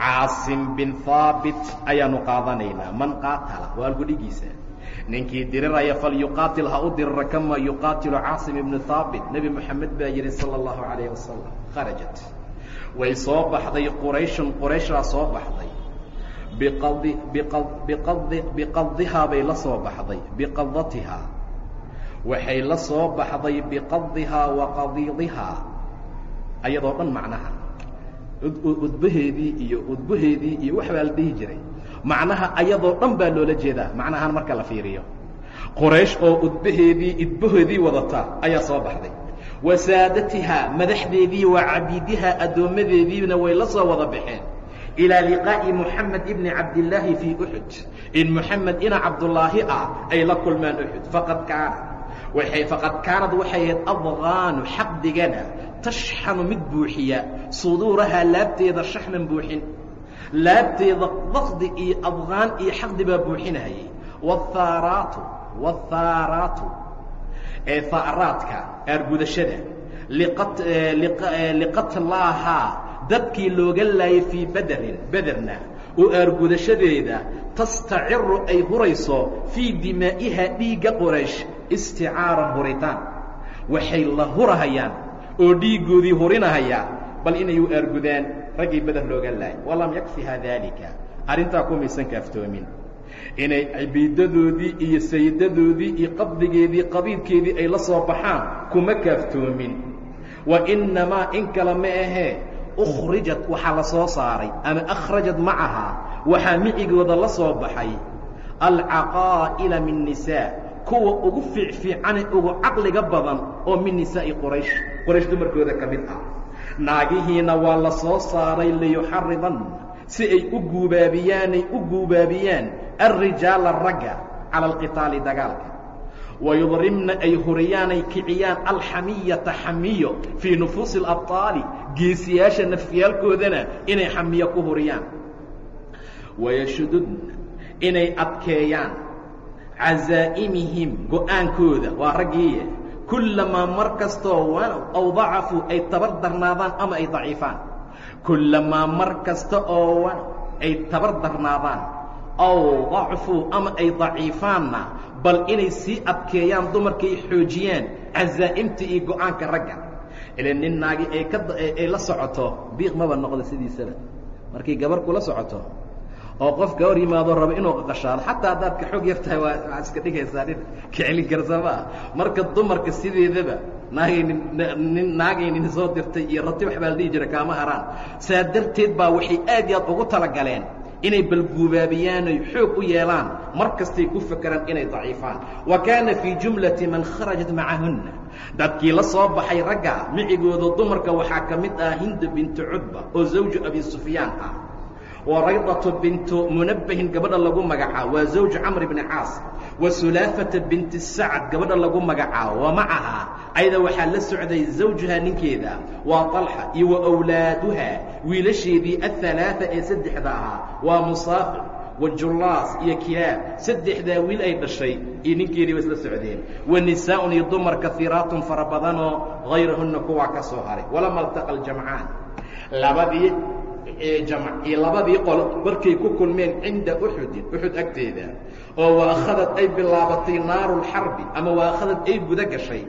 caasim bin haabit ayaanu qaadanaynaa. Man qaatala? Waa algudhigiisa ninkii diriraya falyuqaatil ha u dirira kama yuqaatilu caasim ibnu haabit nebi moxamed baa yidhi sala allahu calayh wasalam kharajat. Way soo baxday qurayshun qurayshaa soo baxday. Biqadi biqa biqadi biqadihaa bay la soo baxday. Biqadatihaa waxay la soo baxday biqadihaa wa qadiidihaa ayadoo dhan macnaha udbaheedii iyo udbaheedii iyo wax baa la dhihi jiray. Macnaha ayadoo dhan baa loola jeedaa. Macnahaan marka la fiiriyo. Qoraysh oo udbaheedii idbahoodii wadata ayaa soo baxday. Wa madaxdeedii wa cabiidihaa addoommadeediina way la soo wada baxeen. Ilaa liqaa'i moxamed ibni cabdillaahi fii uxud in moxamed ina cabdullaahi ah ay la kulmaan uxud faqad kaana. Waxay faqad kaanad waxay ahayd adqaanu xaqdigana tashxanu mid buuxiya suduurahaa laabteeda shaxnan buuxin. Laabteeda daqdi iyo adqaan iyo xaqdi baa buuxinayay. Wاthaaraatu wاthaaraatu ee haaraadka aargudashada. Liqatlaahaa dadkii looga laayay fii bederin bederna oo aargudashadeeda tastaciru ay hurayso fii dimaa'iha dhiigga qoraysh isticaaran huritaan. Waxay la hurahayaan oo dhiiggoodii hurinahayaa bal inay u aargudaan raggii beder looga laayay. Walam yakfiha daalika arrintaa kumaysan kaaftoomin. Inay cibiidadoodii iyo sayidadoodii iyo qabdigeedii qabiilkeedii ay la soo baxaan kuma kaaftoomin. Wa innamaa in kale ma ahee ukhrijat waxaa la soo saaray ama akhrajat macahaa waxaa micigooda la soo baxay. Alcaqaa'ila min nisaa kuwa ugu fiicfiicane ugu caqliga badan oo min nisaa'i quraysh quraysh dumarkooda ka mid ah. Naagihiina waa la soo saaray liyuxaridan si ay u guubaabiyaanay u guubaabiyaan alrijaala ragga cala alqitaali dagaalka. Wayudrimna ay huriyaanay kiciyaan alxamiyata xamiyo fii nufuusi alabطaali geesiyaasha nafyaalkoodana inay xamiyo ku huriyaan. Wayashududna inay adkeeyaan cazaa'imihim go'aankooda. Waa raggiiye kullamaa mar kastoo aw dacafuu ay tabar darnaadaan ama ay daciifaan. Kullamaa mar kasta oo ay tabar darnaadaan aw dacfuu ama ay daciifaanna bal inay sii adkeeyaan dumarkay xoojiyaan cazaa'imta iyo go'aanka ragga. Ila nin naagi ay ka ay la socoto biiq maba noqdo sidiisaba. Markay gabar kula socoto oo qofka hor yimaado rabo inuu qaqashaado xataa haddaad ka xoog yar tahay waa waxaad iska dhigaysaa nin ka celin karsa maa marka dumarka sideedaba naagay nin naagay nin soo dirtay iyo rati wax baa la dhihi jira kaama haraan. Saa darteed baa waxay aad iyo aad ugu talagaleen inay balguubaabiyaan oy xoog u yeelaan. Mar kastay ku fakeraan inay daciifaan. Wa kaana fii jumlati man kharajat macahunna. Dadkii la soo baxay ragga micigooda dumarka waxaa ka mid ah hinda bintu cudba oo zawju abi sufyaan ah wa raydatu bintu munabbahin gabadha lagu magacaabo waa zawju camr bni caas wa sulaafata binti sacad gabadha lagu magacaabo wa macahaa ayada waxaa la socday zawjuhaa ninkeeda waa طalxa iyo wa wlaaduha wiilasheedii aلثalaaثa ee saddexda ahaa waa musaafir wa julaas iyo kilaab saddexdaa wiil ay dhashay iyo ninkeedii ba isla socdeen wa nisaaءun iyo dumar kahiiraatun fara badanoo hayrahuna kuwaa ka soo haray walama اltaqa اljamcaan labadii iyo labadii qolo markay ku kulmeen cinda uxudin uxud agteeda oo waakhadad ay bilaabatay naaru lxarbi ama waakhadad ay guda gashay.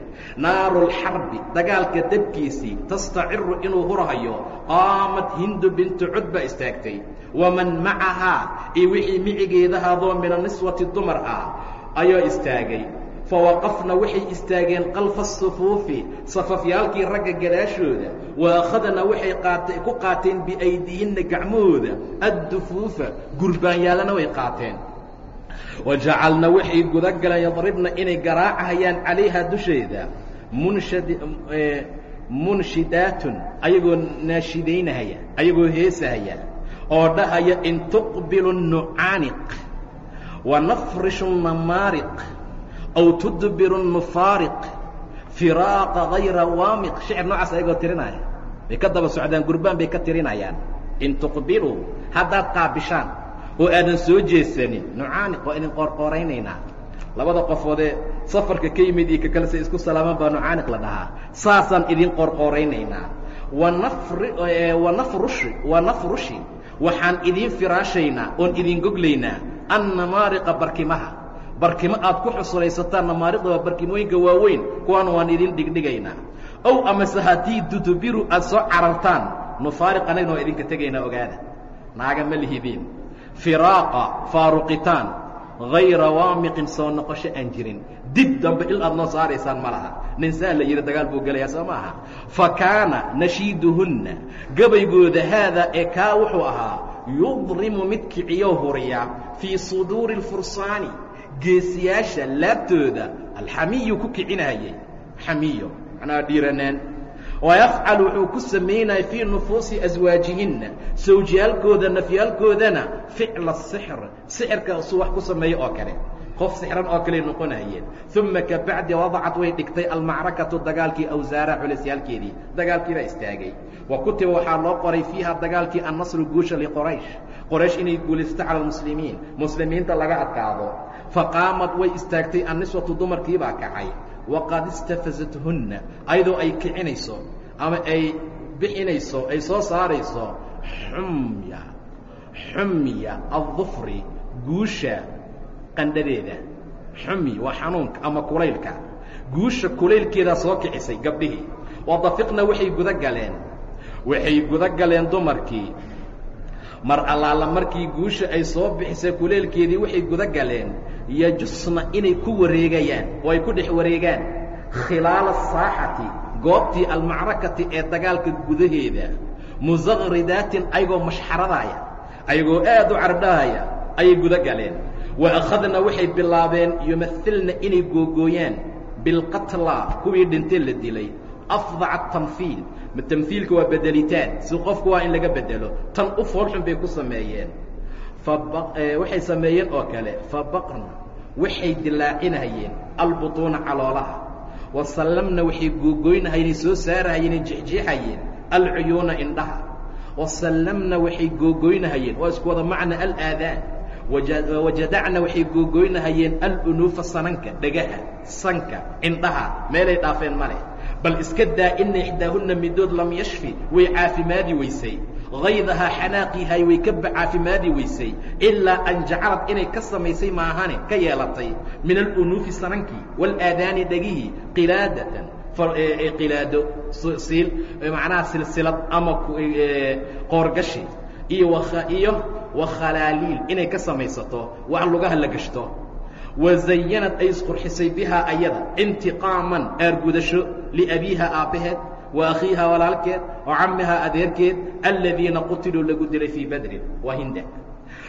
Naaru lxarbi dagaalka dabkiisii tastaciru inuu hurhayo qaamad hindu bintu cudba istaagtay. Waman macahaa iyo wixii micigeedahaadoo mina niswati dumar ah ayaa istaagay fawaqafna waxay istaageen kalfa asufuufi safafyaalkii ragga gadaashooda waakhadna waxay qaate ku qaateen biaydihinna gacmahooda addufuufa gurbaanyaalana way qaateen wajacalna waxay guda galeen yadribna inay garaacahayaan calayha dusheeda munshidaatun ayagoo naashidaynahaya ayagoo heesahaya oo dhahaya in tuqbilu nucaaniq wanafrishu namaariq aw tudbiru nufaariq firaaqa hayra waamiq shicir noocaas ayagoo tirinaya bay ka daba socdaan gurbaan bay ka tirinayaan in tuqbiluu haddaad qaabishaan oo aadan soo jeesanin nucaaniq waa idin qoorqooraynaynaa labada qofoodee safarka ka yimid iyo ka kale say isku salaamaan baa nucaaniq la dhahaa saasaan idin qoorqooraynaynaa wanafrushi wanafrushi waxaan idiin firaashaynaa oon idin goglaynaa annamaariqa barkimaha barkimo aad ku xusulaysataan namaariqda barkimooyinka waaweyn kuwaana waan idin dhigdhigaynaa. Ow amase haddii dudubiru aad soo carartaan nufaariq annagna waa idinka tegaynaa ogaada. Naaga ma lihidiin firaaqa faaruqitaan hayra waamiqin soo noqosho aan jirin. Dib dambe il aad noo saaraysaan ma laha. Nin saa la yidhi dagaal buu gelayaa soo ma aha. Fa kaana nashiiduhunna gabaygooda haadaa ee kaa wuxuu ahaa yudrimu mid kiciyo huriya fii suduuri اlfursaani geesiyaasha laabtooda alxamiyu ku kicinahayay xamiyo macnaha dhiiranaan wayafcal wuxuu ku samaynaya fii nufuusi aswaajihinna sawjiyaalkooda nafyaalkoodana ficla sixr sixirkaasuu wax ku sameeyo oo kale qof sixran oo kaley noqonayeen. Uma kabacdi wadacad way dhigtay almacrakatu dagaalkii awsaara culisyaalkeedii dagaalkiibaa istaagay. Wa kutiba waxaa loo qoray fiiha dagaalkii annasru guusha liqoraysh qoraysh inay guulaysato cala almuslimiin muslimiinta laga adkaado. Faqaamad way istaagtay anniswatu dumarkiibaa kacay. Waqad istafazathunna ayadoo ay kicinayso ama ay bixinayso ay soo saarayso xumya xumya aلظufri guusha qandhadeeda xumi waa xanuunka ama kulaylka. Guusha kulaylkeedaa soo kicisay gabdhihii. Wadafiqna waxay guda galeen waxay guda galeen dumarkii. Mar allaala markii guusha ay soo bixisay kuleelkeedii waxay guda galeen yajusna inay ku wareegayaan oo ay ku dhex wareegaan. Khilaala saaxati goobtii almacrakati ee dagaalka gudaheeda. Musaqridaatin ayagoo mashxaradaaya. Ayagoo aad u cardhahaya ayay guda galeen wa akhadna waxay bilaabeen yumailna inay googooyaan bilqatla kuwii dhintee la dilay. Afdaca tanfiil tamhiilka waa bedelitaan si qofku waa in laga bedelo tan u foolxun bay ku sameeyeen. Waxay sameeyeen oo kale fabaqna waxay dilaacinahayeen albuطuuna caloolaha. Wasallamna waxay googoynahayeen soo saarahayeen jexjeexayeen alcuyuuna indhaha. Wasallamna waxay googoynahayeen waa isku wada macna alaadaan wajadacna waxay googoynahayeen alunuufa sananka dhegaha sanka indhaha meelay dhaafeen ma leh. Bal iska daa ina ixdaahunna midood lam yashfi way caafimaadi weysay. Haydahaa xanaaqiihay way ka caafimaadi weysay. Ilaa an jacalad inay ka samaysay maahane ka yeelatay. Min alunuufi sanankii waalaadaani dhegihii qilaadatan qilaado siil macnaha silsilad ama qoorgashi iyo iyo wakhalaaliil inay ka samaysato wax lugaha la gashto. Wazayanad ay isqurxisay bihaa ayada intiqaaman aargudasho liabiiha aabbaheed wa akhiiha walaalkeed wa cammihaa adeerkeed aladiina qutiluu lagu dilay fii badrin waa hinda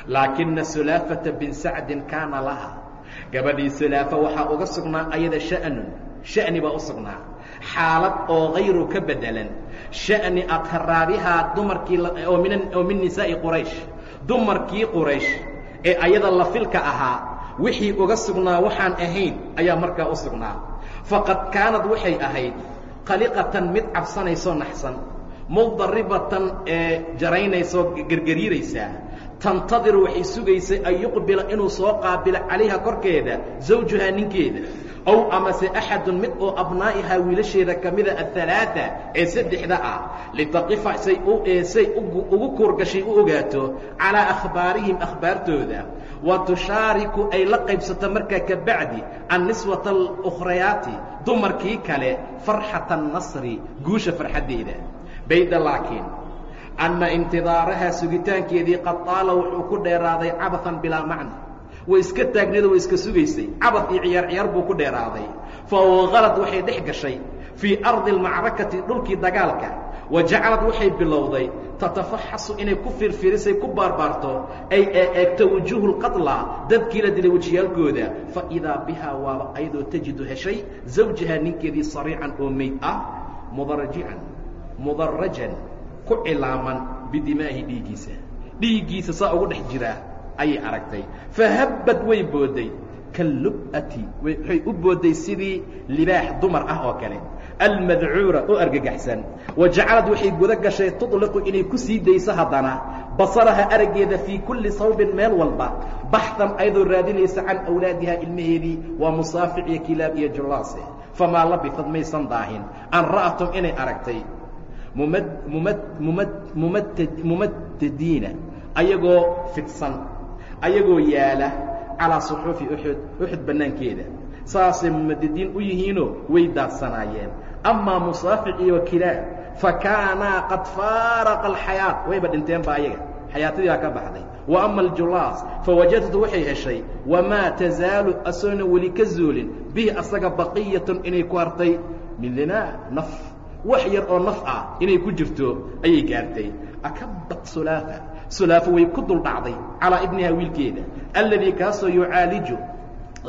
laakina sulaafata bin sacdin kaana laha gabadhii sulaafa waxaa uga sugnaa ayada sha'nun sha'ni baa u sugnaa. Xaalad oo hayru ka bedelan sha'ni aqraabihaa dumarkii oo min nisaa'i quraysh dumarkii quraysh ee ayada lafilka ahaa wixii uga sugnaa waxaan ahayn ayaa markaa u sugnaa. Faqad kaanad waxay ahayd qaliqatan mid cabsanaysoo naxsan mudaribatan ee jaraynaysoo gergariiraysaa tantadiru waxay sugaysay an yuqbila inuu soo qaabilo calayha korkeeda zawjuhaa ninkeeda ow amase axadun mid oo abnaa'ihaa wiilasheeda ka mida ahalaaثa ee saddexda ah litaqifa say say ugu kuurgashay u ogaato calaa akhbaarihim akhbaartooda wa tushaariku ay la qaybsato markaa ka bacdi anniswata alukhrayaati dumarkii kale farxata الnasri guusha farxaddeeda bayda laakiin anna intidaarahaa sugitaankeedii qad taala wuxuu ku dheeraaday cabathan bilaa macna way iska taagneedo way iska sugaysay. Cabad iyo ciyaar ciyaar buu ku dheeraaday. Fa waqalad waxay dhex gashay fii ardi almacrakati dhulkii dagaalka. Wa jacalad waxay bilowday. Tatafaxasu inay ku firfirisay ku baarbaarto. Ay eeegto wujuuhu lqadla dadkii la dilay wejiyaalkooda. Fa idaa bihaa waaba ayadoo tajidu heshay zawjahaa ninkeedii sariican oo meyd ah mudarajican mudarajan ku cilaaman bidimaahi dhiiggiisa. Dhiiggiisa saa ugu dhex jiraa ayay aragtay fahabbad way booday kalub'ati waxay u booday sidii libaax dumar ah oo kale almadcuura oo argagaxsan wa jacalad waxay guda gashay tudliqu inay ku sii dayso haddana basaraha araggeeda fii kulli sawbin meel walba baxdan ayadoo raadinaysa can awlaadihaa ilmaheedii waa musaafic iyo kilaab iyo jullaase famaa labifad maysan daahin an ra'atum inay aragtay mumadadiina ayagoo fidsan ayagoo yaalla calaa suxuufi uxud uxud bannaankeeda. Saasay mumadidiin u yihiinoo way daadsanaayeen amaa musaafic iyo kilaab fa kaanaa qad faaraqa alxayaat. Wayba dhinteenba ayaga. Xayaatadii baa ka baxday. Wa ama aljulaas fawajadtu waxay heshay wamaa tasaalu asoona weli ka zuulin bihi asaga baqiyatun inay ku hartay min dinaa naf. Wax yar oo naf ah inay ku jirto ayay gaartay. Akabat sulaafa sulaafo way ku dul dhacday calaa ibniha wiilkeeda alladii kaasoo yucaaliju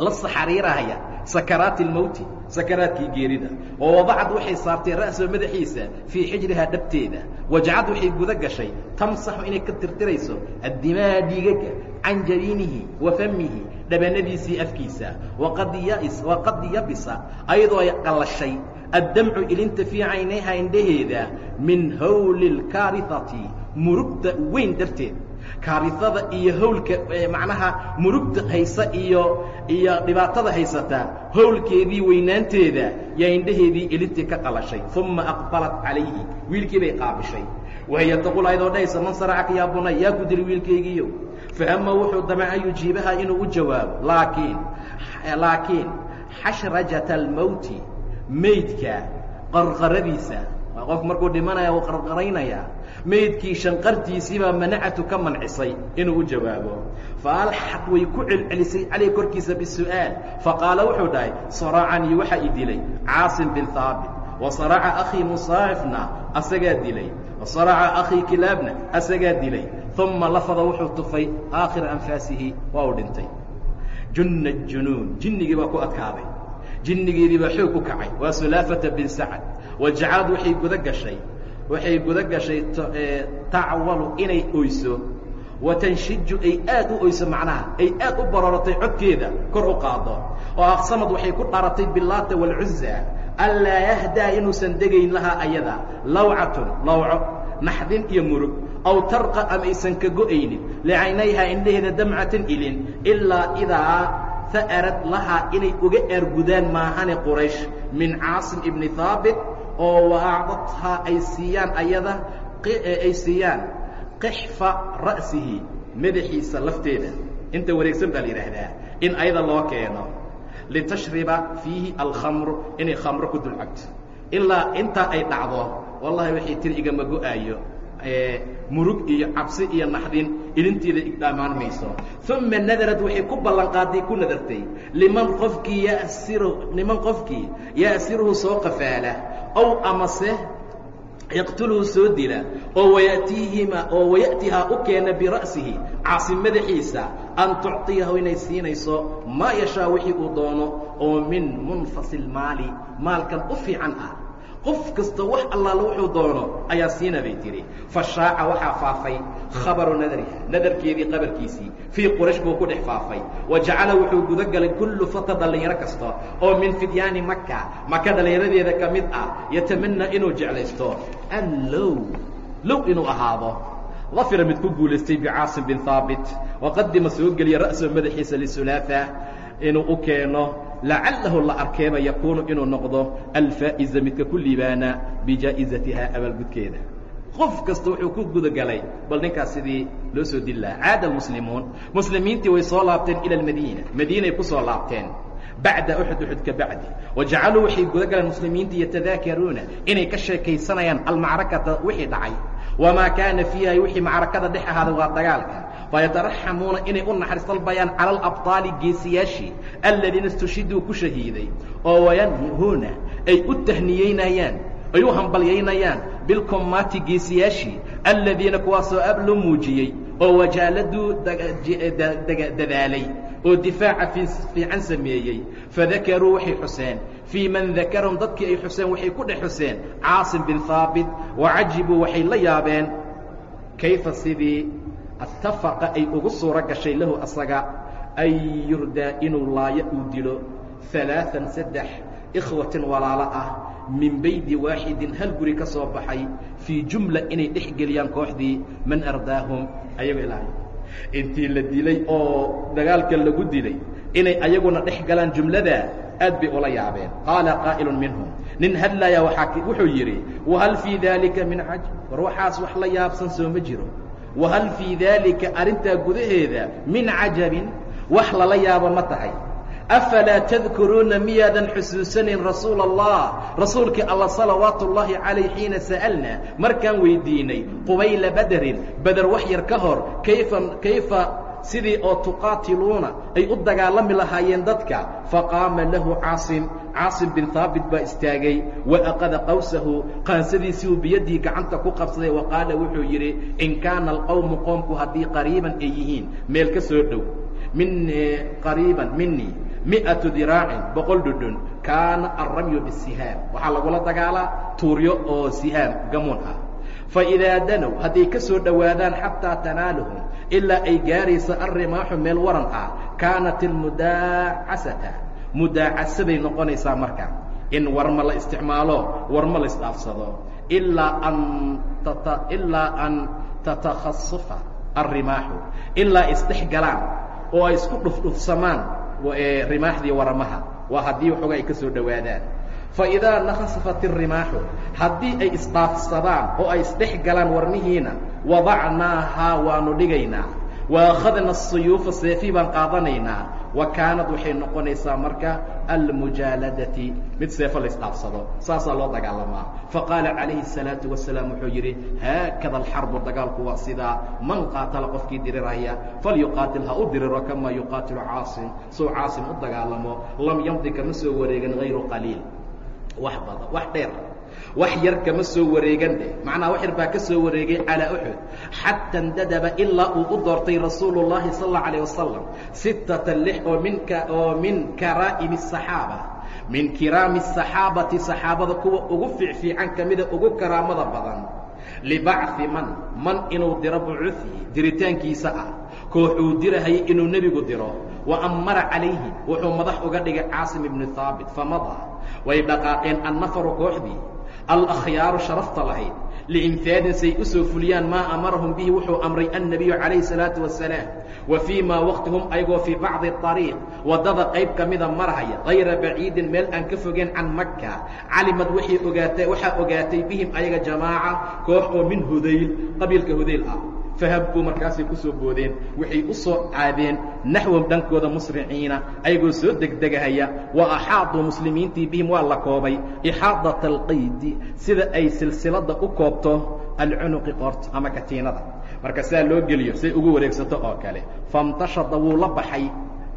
la saxariirahaya sakaraati اlmowti sakaraadkii geerida. Oo wadacad waxay saartay ra'soo madaxiisa fii xijrihaa dhabteeda. Wajacad waxay guda gashay tamsaxu inay ka tirtirayso addimaa dhiigaga can jariinihi wa famihi dhabanadiisii afkiisa. Waqad yabisa ayadoo ay qallashay addamcu ilinta fii caynayha indhaheeda min hawli اlkaarihati murugta weyn darteed kaariada iyo hawlka macnaha murugta haysa iyo iyo dhibaatada haysata hawlkeedii weynaanteeda yaa indhaheedii elintii ka qalashay uma aqbalat calayhi wiilkii bay qaabishay wahiya taqul ayadoo dhahaysa man saracaka yaa bunay yaa ku dili wiilkaygiiyo fahama wuxuu damca an yujiibaha inuu u jawaabo laakiin laakiin xashrajata almowti maydka qarqaradiisa. Waa qofku markuu dhimanaya uu qarqaraynayaa. Maydkii shanqartiisiibaa manacatu ka mancisay inuu u jawaabo. Faalxaq way ku celcelisay caleyh korkiisa bisu'aal. Faqaala wuxuu dhahay saracanii waxaa i dilay caasim bin haabit wa saraca akhii musaacifna asagaa dilay. Wa saraca akhii kilaabna asagaa dilay. Uma lafada wuxuu tufay aakhira anfaasihi waa uu dhintay. Junna junuun jinnigii baa ku adkaaday jinnigeedii baa xoog u kacay. Waa sulaafata bin sacad. Wajacalad waxay guda gashay waxay guda gashay tacwalu inay oyso. Wa tanshiju ay aad u oyso macnaha ay aad u barooratay codkeeda kor u qaado. Oo aqsamad waxay ku dharatay bilaata waalcuza anlaa yahdaa inuusan degayn lahaa ayada lawcatun lawco naxdin iyo murug. Aw tarqa ama ka go'aynin licaynayhaa indhaheeda damcatan ilin ilaa idaa fa'arad lahaa inay uga aargudaan maahane quraysh min caasim ibni haabit oo waacdadhaa ay siiyaan ayada ay siiyaan qixfa ra'sihi madaxiisa lafteeda. Inta wareegsan baa la yidhaahdaa in ayada loo keeno litashriba fiihi alkhamru inay khamro ku dul ilaa intaa ay dhacdo wallahi waxay tiri igama go'aayo murug iyo cabsi iyo naxdin ilinteeda igdhaamaan mayso uma nadarad waxay ku ballanqaaday ku nadartay. Liman qofkii yasiru liman qofkii ya'siruhu soo qafaala ow amase yaqtuluhu soo dila oo wayatiihima oo waya'tihaa u keena bira'sihi caasim madaxiisa an tucطiyahu inay siinayso maa yashaa wixii uu doono oo min munfasil maali maalkan u fiican ah qof kasta wax allaala wuxuu doono ayaa siina bay tihi fashaaca waxaa faafay khabaru nadariha nadarkeedii qabarkiisii fii quraysh buu ku dhex faafay. Wa jacala wuxuu guda galay kullu fata dhallinyaro kasta oo min fidyaani maka maka dhallinyaradeeda ka mid ah yatamanaa inuu jeclaysto. An low low inuu ahaado. Dafira mid ku guulaystay bicaasim bin haabit waqadima soo geliya ra'soo madaxiisa lisulaafa inuu u keeno lacalahu la arkeeba yakuunu inuu noqdo alfaa'iza midka ku liibaana bijaa'izatiha abaalgudkeeda. Qof kasta wuxuu ku gudagalay bal ninkaas sidii loo soo dili caada almuslimuun. Muslimiintii way soo laabteen ila almadiina. Madiinay ku soo laabteen. Bacda uxud uxud ka bacdi. Wajacaluu waxay guda muslimiinta yatadaakaruuna inay ka sheekaysanayaan almacrakata wixii dhacay. Wamaa kaana fiiha wixii macrakada dhex ahaaday waa dagaalka fayataraxamuuna inay u naxariis dalbayaan cala alabطaali geesiyaashii aladiina istushiduu ku shahiiday oo wayanhuuna ay u tahniyeynayaan ay u hambalyaynayaan bilkomaati geesiyaashii aladiina kuwaasoo ab loo muujiyey oo wajaaladuu dadaalay oo difaaca fiican sameeyey fadakaruu waxay xuseen fii man dakarahum dadkii ay xuseen waxay ku dhex xuseen caasim bin haabit wacajibuu waxay la yaabeen kayfa sidii ittafaqa ay ugu suuro gashay lahu asaga an yurdaa inuu laayo uu dilo. Alaaثan saddex ikhwatin walaalo ah min bayti waaxidin hal guri ka soo baxay fii jumla inay dhex geliyaan kooxdii man ardaahum ayago ilaahay. Intii la dilay oo dagaalka lagu dilay inay ayaguna dhex galaan jumlada aad bay ula yaabeen. Qaala qaa'ilu minhum nin hadlaya wuxuu yidhi wahal fii dalika min cajab war waxaas wax la yaabsan soo ma jiro wahal fii daalika arrintaa gudaheeda min cajabin wax lala yaabo ma tahay. Afalaa tadkuruuna miyaadan xusuusanayn rasuula allah rasuulkii alla salawaatu ullaahi calayh xiina sa'alna markaan weydiinay qubayla bederin beder wax yar ka hor kayfa kayfa sidii oo tuqaatiluuna ay u dagaalami lahaayeen dadka faqaama lahu caasim. Caasim bin haabit baa istaagay wa aqada qawsahu. Qaansadiisiiuu biyaddii gacanta ku qabsaday wa qaala wuxuu yidhi in kaana alqowmu qoomku haddii qariiban ay yihiin meel ka soo dhow. Min qariiban minii mi'atu diraacin boqol dhudhun. Kaana alramyu bisihaam waxaa lagula dagaalaa tuuryo oo sihaam gamuun ah faidaa danow hadday ka soo dhowaadaan xataa tanaaluhum ilaa ay gaaraysa alrimaaxu meel waran ah kaanat ilmudaacasata mudaacasaday noqonaysaa marka in warma la isticmaalo warma la isdhaafsado ilaa an ilaa an tatakhasufa alrimaaxu ilaa isdhex galaan oo ay isku dhufdhufsamaan rimaaxdii waramaha waa haddii waxooga ay ka soo dhowaadaan faidaa nakhasafat irimaaxu haddii ay isdhaafsadaan oo ay isdhex galaan warmihiina wadacnaahaa waanu dhigaynaa. wa akhadna asuyuufa seefii baan qaadanaynaa. wa kaanad waxay noqonaysaa marka almujaaladati mid seefo la isdhaafsado saasaa loo dagaalamaa faqaala calayhi الsalaatu wasalaam wuxuu yidhi haakada alxarbu dagaalku waa sidaa man qaatala qofkii diriraya falyuqaatil ha u diriro kamaa yuqaatilu caasim suu caasim u dagaalamo lam yamdi kama soo wareegan hayru qaliil wax badan wax dheer. Wax yar kama soo wareegan dheh macnaha wax yar baa ka soo wareegay calaa uxud xata indadaba ilaa uu u doortay rasuulu llahi sal allau alayh wasalam sittata lix oo min oo min karaa'imi asaxaaba min kiraami asaxaabati saxaabada kuwa ugu fiicfiican ka mida ugu karaamada badan. Libacثi man man inuu diro bucuثi diritaankiisa ah. Kooxuu dirahayay inuu nebigu diro. Wa amara calayhi wuxuu madax uga dhigay caasim ibnu haabit famada way dhaqaaqeen annafaru kooxdii. Alakhyaaru sharafta lahayd. Liimhaadin say u soo fuliyaan maa amarahum bihi wuxuu amray annebiyu calayhi salaatu wasalaam wa fii maa waqtihum ayagoo fii bacdi ariiq waddada qayb ka mida marhaya hayra baciidin meel aan ka fogeen can makka. Calimad waxay ogaatay waxaa ogaatay bihim ayaga jamaaca koox oo min hudayl qabiilka hudayl ah fahabkuu markaasay ku soo boodeen. Waxay u soo caadeen naxwahum dhankooda musriciina ayagoo soo degdegahaya wa axaaduu muslimiintii bihim waa la koobay. Ixaadata alqaydi sida ay silsilada u koobto alcunuqi qoorta ama katiinada. Marka saa loo geliyo say ugu wareegsato oo kale. Famtashada wuu la baxay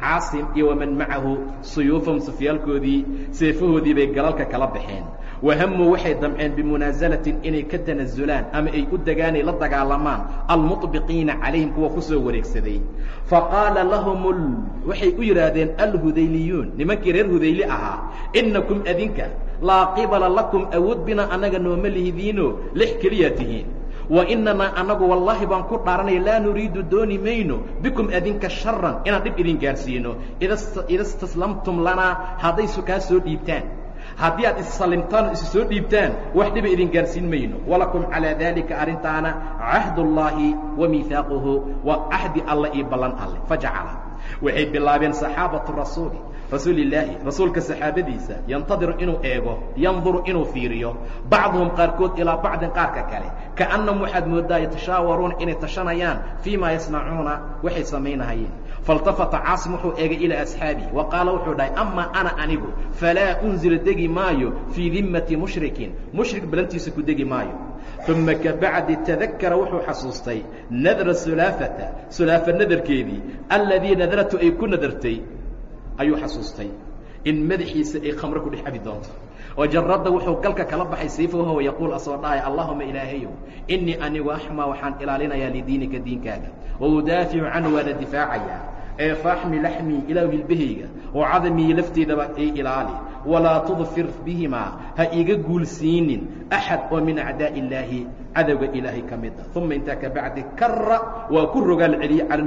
caasim iyo waman macahu suyuufahum sufyaalkoodii seefahoodii bay galalka kala baxeen wahamuu waxay damceen bimunaasalatin inay ka tanazulaan ama ay u degaanay la dagaalamaan almuطbiqiina calayhim kuwa ku soo wareegsaday. Faqaala lahum waxay u yidhaahdeen alhudayliyuun nimankii reer hudayli ahaa inakum adinka laa qibala lakum awood bina annaga nooma lihidiino lix keliyaa tihiin. Wainanaa annagu wallaahi baan ku dhaaranaya laa nuriidu dooni mayno bikum adinka sharan inaan dhib idin gaarsiino. Ida istaslamtum lanaa hadday sukaa soo dhiibtaan haddii aad issalimtaan o isu soo dhiibtaan wax dhiba idin gaarsiin mayno. Walakum calaa daalika arrintaana cahdullaahi wa miihaaquhu waa cahdi alle iyo ballan alle. Fajacala. Waxay bilaabeen saxaabatu rasuuli rasuulillaahi rasuulka saxaabadiisa yantadiru inuu eego yanduru inuu fiiriyo. Bacduhum qaarkood ilaa bacdin qaarka kale. Kaannahum waxaad mooddaa yatashaawaruuna inay tashanayaan fii ma yasnacuuna waxay samaynahayeen faاltafata caasim wuxuu eegay ilaa asxaabihi wa qaala wuxuu dhahay ama ana anigu falaa unzil degi maayo fii dimmati mushrikin mushrik balantiisa ku degi maayo uma kabacdi tadakara wuxuu xasuustay nadra sulaafata sulaafa nadarkeedii alladii nadaratu ay ku nadartay ayuu xasuustay in madaxiisa ay khamro ku dhex cabi doonto wajaradda wuxuu galka kala baxay sayfaho yaquul asoo dhahay allahuma ilaahayow inii anigu axmaa waxaan ilaalinayaa lidiinika diinkaaga wa udaaficu canhu waana difaacayaa ee faaxmi laxmii ilaahu hilbahayga oo cadamii lafteedaba ay ilaali. Walaa tudfir bihimaa ha iga guulsiinin axad oo min acdaa'i illaahi cadowga ilaahay ka mid ah. Uma intaa ka bacdi waa ku rogaal celiyey cala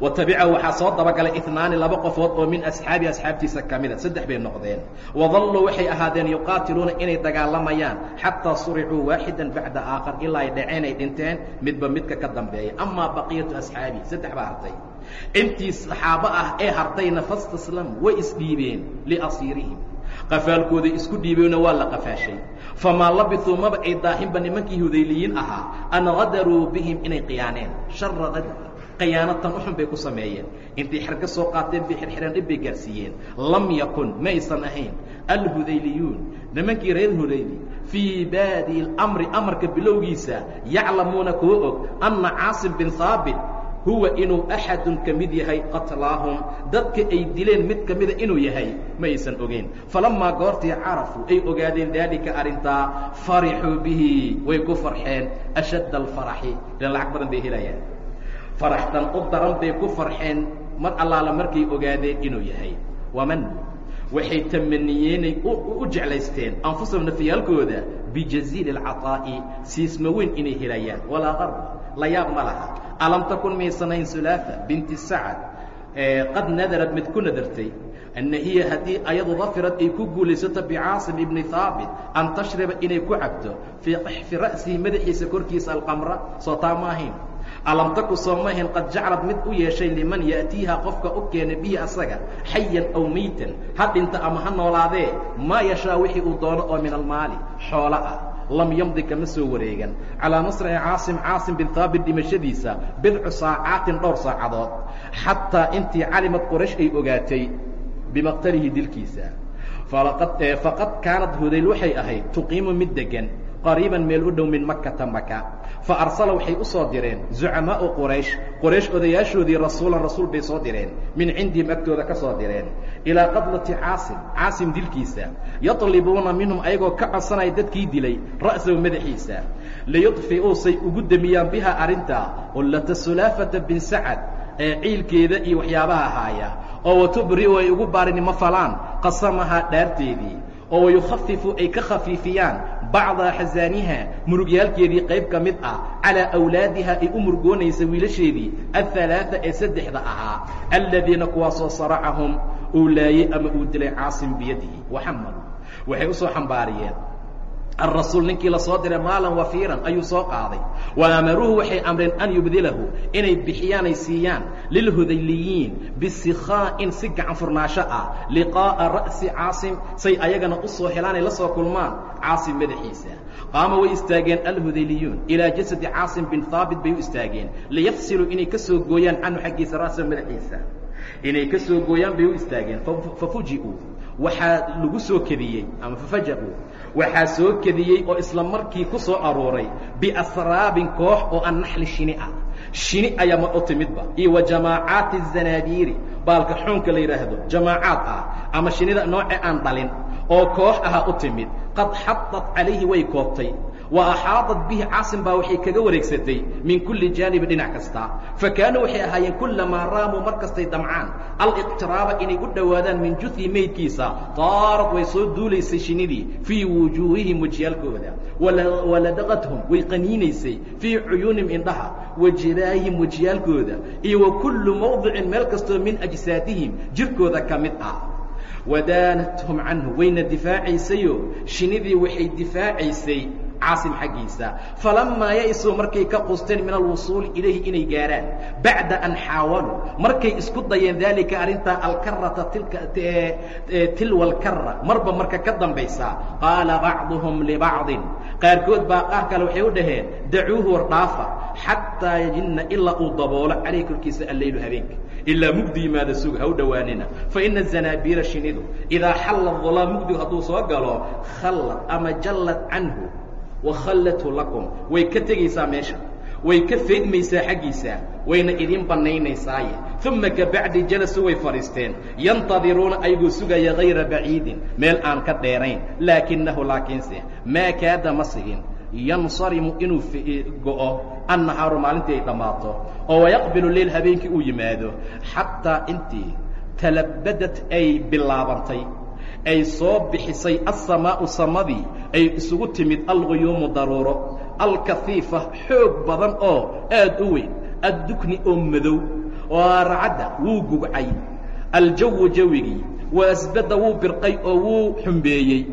watabicahu waxaa soo dabagalay inaani laba qofood oo min asxaabi asxaabtiisa ka mida saddex bay noqdeen. Wadalluu waxay ahaadeen yuqaatiluuna inay dagaalamayaan xataa suricuu waaxidan bacda aakhar ilaa ay dhaceen ay dhinteen midba midka ka dambeeya amaa baqiyatu asxaabi saddex baa hartay. Intii saxaabo ah ee hartayna fastaslam way isdhiibeen liasiirihim. Qafaalkooday isku dhiibeyna waa la qafaashay. Famaa labisuu maba ay daahinba nimankii hudayliyiin ahaa. An qadaruu bihim inay khiyaaneen shara qadar khiyaanatan uxun bay ku sameeyeen. Intay xerga soo qaateen bay xirxireen dhib bay gaarsiiyeen. Lam yakun ma ahayn. Alhudayliyuun nimankii reer hudayli fii baadi اlamri amarka bilowgiisa yaclamuuna kuwa og anna caasim bin haabit huwa inuu axadun ka mid yahay qatlaahum dadka ay dileen mid ka mida inuu yahay ma ogeyn falammaa goortii carafuu ay ogaadeen daalika arrintaa farixuu bihi way ku farxeen. Ashadda alfaraxi ilan lacag badan bay helayaan faraxtan u daran bay ku farxeen mar allaala markay ogaadeen inuu yahay. Waman waxay tamaniyeenay u jeclaysteen anfusahum nafyaalkooda bijaziili alcaطaa'i siisma weyn inay helayaan walaa qarba la yaab ma laha. Alam takun maysanayn sulaafa binti sacad qad nadarad mid ku nadartay anna hiya haddii ayadu dafirad ay ku guulaysato bicaasim ibni haabit an tashriba inay ku cabto fii qaxfi ra'sihi madaxiisa korkiisa alqamra. Soo taa ma ahayn alam taku soomahin qad jaclad mid u yeeshay liman ya'tiiha qofka u keena bihi asaga xayan aw meytan ha dhinta ama ha noolaadee maa yashaa wixii uu doono oo min almaali xoolo ah lam yamdi kama soo wareegan. Calaa nasri caasim caasim bin haabit dhimashadiisa bidcu saacaatin dhowr saacadood xataa intii calimad qoraysh ay ogaatay bimaqtalihi dilkiisa. Faqad kaanad hudayl waxay ahayd tuqiimu mid degan qariiban meel u dhow min makata maka fa arsala waxay u soo direen zucamaau quraysh. Qoraysh odayaashoodii rasuulan rasuul bay soo direen. Min cindihim agtooda ka soo direen. Ilaa qatlati caasim. Caasim dilkiisa. Yatlibuuna minhum ayagoo ka codsanaya dadkii dilay ra'sahu madaxiisa. Liyudfi'uu say ugu demiyaan biha arrintaa qullata sulaafata bin sacad ee ciilkeeda iyo waxyaabaha haaya. Oo watubri'u ay ugu baarinimo falaan. Qasamahaa dhaarteedii oo wayukhafifu ay ka khafiifiyaan bacda xasaaniha murugyaalkeedii qayb ka mid ah calaa awlaadiha ay u murgoonaysa wiilasheedii aلثalaaثa ee saddexda ahaa aladiina kuwaasoo saracahum uu laayey ama uu dilay caasim biyadihi waxamadu waxay u soo xambaariyeen arasuul ninkii la soo diray maalan wafiiran ayuu soo qaaday wa amaruuhu waxay amreen an yubdilahu inay bixiyaanay siiyaan lilhudayliyiin bisikhaa'in si gacan furnaansho ah liqaa'a ra'si caasim say ayagana u soo helaanay la soo kulmaan caasim madaxiisa qaama way istaageen alhudayliyuun ilaa jasadi caasim bin haabit bay u istaageen liyafsiluu inay ka soo gooyaan canhu xaggiisa ra'sa madaxiisa inay ka soo gooyaan bay u istaageen fafuji'uu waxaa lagu soo kediyey ama fafajauu waxaa soo kediyey oo isla markii ku soo aruuray biasraabin koox oo an naxli shini ah. Shini ayaa ma u timidba iyo wa jamaacaati zanaadiiri baalka xuunka la yidhaahdo jamaacaad ah ama shinida noocee aan dhalin oo koox ahaa u timid. Qad xadat calayhi way koobtay wa axaaطat bihi caasim baa waxay kaga wareegsatay min kulli jaanibi dhinac kasta. Fakaanuu waxay ahaayeen kulamaa raamuu mar kastay damcaan. Aliqtiraaba inay u dhowaadaan min juhi meydkiisa. Taarad way soo duulaysay shinidii fii wujuuhihim wejiyaalkooda waladaqathum way qaniinaysay fii cuyuunihim indhaha wa jibaahihim wejiyaalkooda iyo wa kullu mawdicin meel kastoo min ajsaadihim jirkooda ka mid ah. Wadaanathum canhu wayna difaacaysayoo shinidii waxay difaacaysay caasim xaggiisa. Falamaa ya-suu markay ka qusteen min alwusuuli ilayhi inay gaarhaan bacda an xaawaluu markay isku dayeen daalika arrintaa alkarata tilwa alkara marba marka ka dambaysa qaala bacduhum libacdin qaarkood baa qaar kale waxay u dhaheen dacuuhu war dhaafa xataa yajinna ilaa uu daboolo calayh korkiisa alleylu habeenka. Ilaa mugdi yimaada suga ha u dhowaanina. Faina zanaabiira shinidu idaa xalla dulaam mugdigu hadduu soo galo khallad ama jallad canhu wakhallathu lakum. Way ka tegaysaa meesha. Way ka faydmaysaa xaggiisa. Wayna idin banaynaysaaye uma kabacdi jalasu way fadhiisteen. Yantadiruuna ayagoo sugaya hayra baciidin. Meel aan ka dheerayn. Laakinahu laakiinse maa kaada ma sigin. Yansarimu inuu go'o annahaaru maalintii ay dhammaato. Oo wayaqbilu leyl habeenkii uu yimaado. Xataa intii talabadad ay bilaabantay ay soo bixisay alsamaa'u samadii ay isugu timid alguyuumu daruuro. Alkafiifa xoog badan oo aad u weyn addukni oo madow. Oo racadda wuu gugcay aljawu jawigii wa asbadda wuu birqay oo wuu xumbeeyey.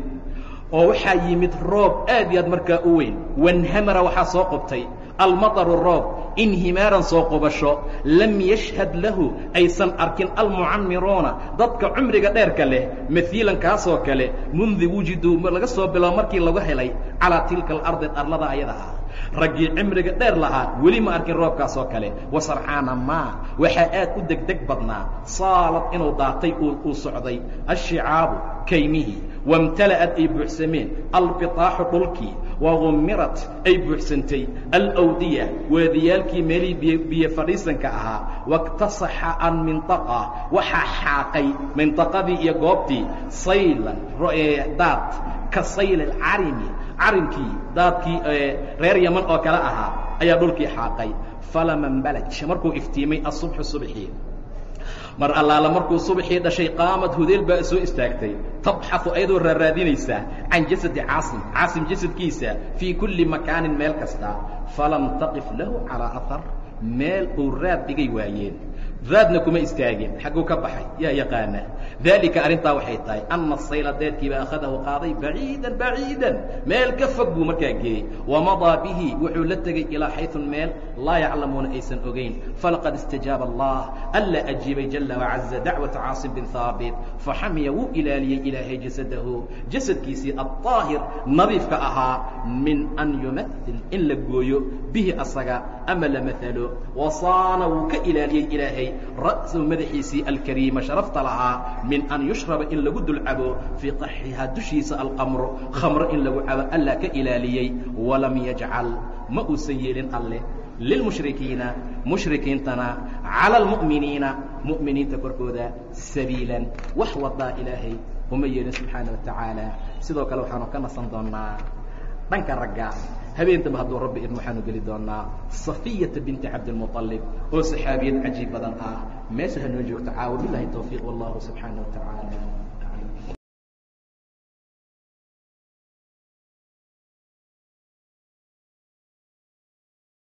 Oo waxaa yimid roob aad iyo aad markaa u weyn. Wanhamara waxaa soo qubtay. Almataru roob inhimaaran soo qubasho lam yashhad lahu aysan arkin almucamiruuna dadka cumriga dheerka leh mahiilan kaasoo kale mundi wujiduu laga soo biloabo markii lagu helay calaa tilka alardi arlada ayada ah raggii cimriga dheer lahaa weli ma arkin roobkaas oo kale wasarxaana maa waxaa aad u degdeg badnaa. Saalad inuu daatay uu socday. Ashicaabu kaymihii wamtala'ad ay buuxsameen. Albitaaxu dhulkii. Wagumirat ay buuxsantay. Alawdiya waadiyaalkii meelihii biyo fadhiisanka ahaa. Waاktasaxa anminطaqa waxaa xaaqay mintaqadii iyo goobtii. Saylan daad ka sayl alcarimi carimkii daadkii reer yaman oo kale ahaa ayaa dhulkii xaaqay. Falama markuu iftiimay asubxu subxii mar allaala markuu subxii dhashay qaamad hudeel baa soo istaagtay. Tabxaثu ayadoo raaraadinaysaa can jasadi caasim caasim jasadkiisa fii kulli makaanin meel kasta. Falam taqif lahu calىa ahar meel uu raad dhigay waayeen raadna kuma istaagin xagguu ka baxay yaa yaqaana daalika arrintaa waxay tahay anna sayla daadkiiba akhadahu qaaday baciidan baciidan meel ka fog buu markaa geeyey. Wamadaa bihi wuxuu la tegey ilaa xayun meel laa yaclamuuna aysan ogayn falaqad istajaaba allah alla ajiibay jala wacaza dacwata caasim bin haabit faxamiya wuu ilaaliyey ilaahay jasadahu. Jasadkiisii alطaahir nadiifka ahaa min an yumail in la gooyo bihi asaga ama la maalo wasaana wuu ka ilaaliyey ilaahay ra'sahu madaxiisii alkariima sharafta lahaa min an yushraba in lagu dulcabo fii qaxihaa dushiisa alqamro khamro in lagu cabo allaa ka ilaaliyey walam yajcal ma uusan yeelin alleh lilmushrikiina mushrikiintana cala almu'miniina mu'miniinta korkooda sabiilan. Wax wadaa ilaahay uma yeelin subxaana wa tacaala. Sidoo kale waxaanu ka nasan doonaa dhanka ragga habeentaba hadduu rabbi idin waxaanu geli doonaa safiyata binti cabdilmuطalib oo saxaabiyad cajiib badan ah. Meesha hanoo joogto caawa bilahi towfiiq wallahu subxaana wa tacaala